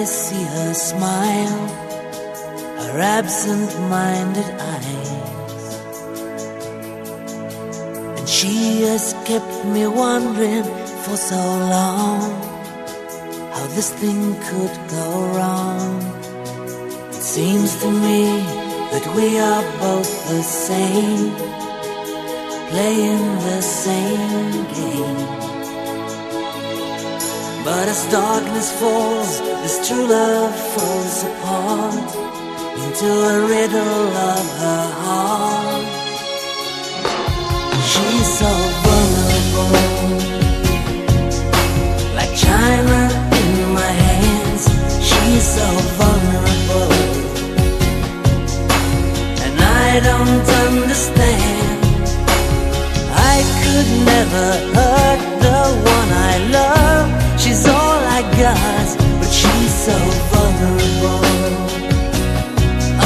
I see her smile, her absent minded eyes. And she has kept me wondering for so long how this thing could go wrong. It seems to me that we are both the same, playing the same game. But as darkness falls, this true love falls apart into a riddle of her heart. She's so vulnerable, like china in my hands. She's so vulnerable, and I don't understand. I could never hurt the one I love. She's all I got, but she's so vulnerable.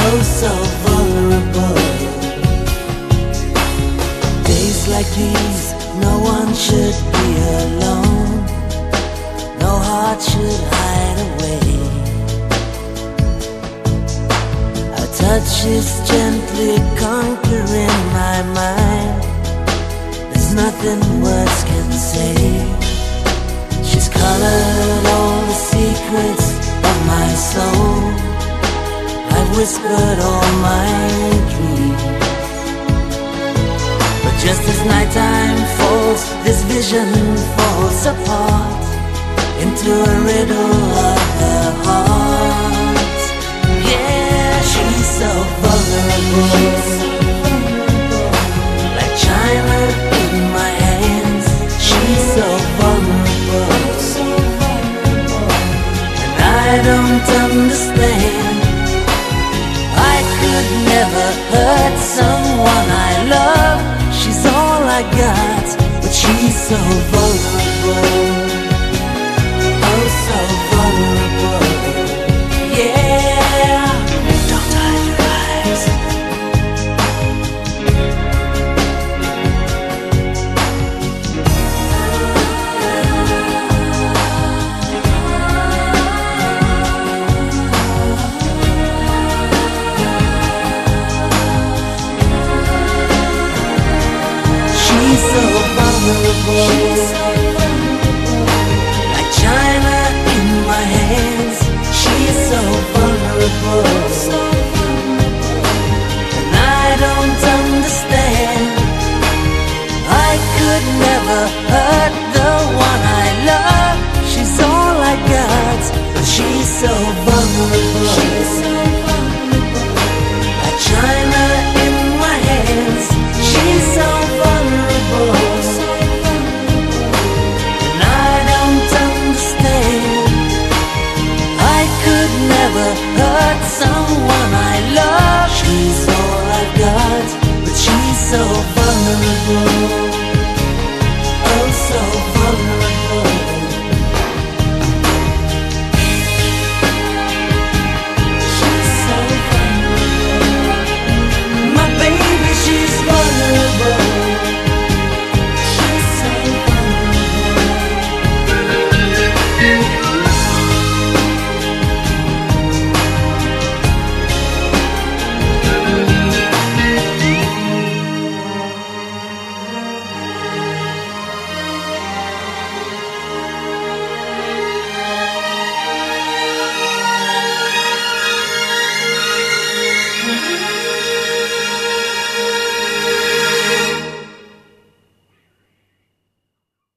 Oh, so vulnerable. Days like these, no one should be alone. No heart should hide away. Her touch is gently conquering my mind. There's nothing words can say. She's colored all the secrets of my soul. I've whispered all my dreams. But just as nighttime falls, this vision falls apart into a riddle of the heart. Yeah, she's so vulnerable. Like don't understand. I could never hurt someone I love. She's all I got, but she's so vulnerable. She's so she's so vulnerable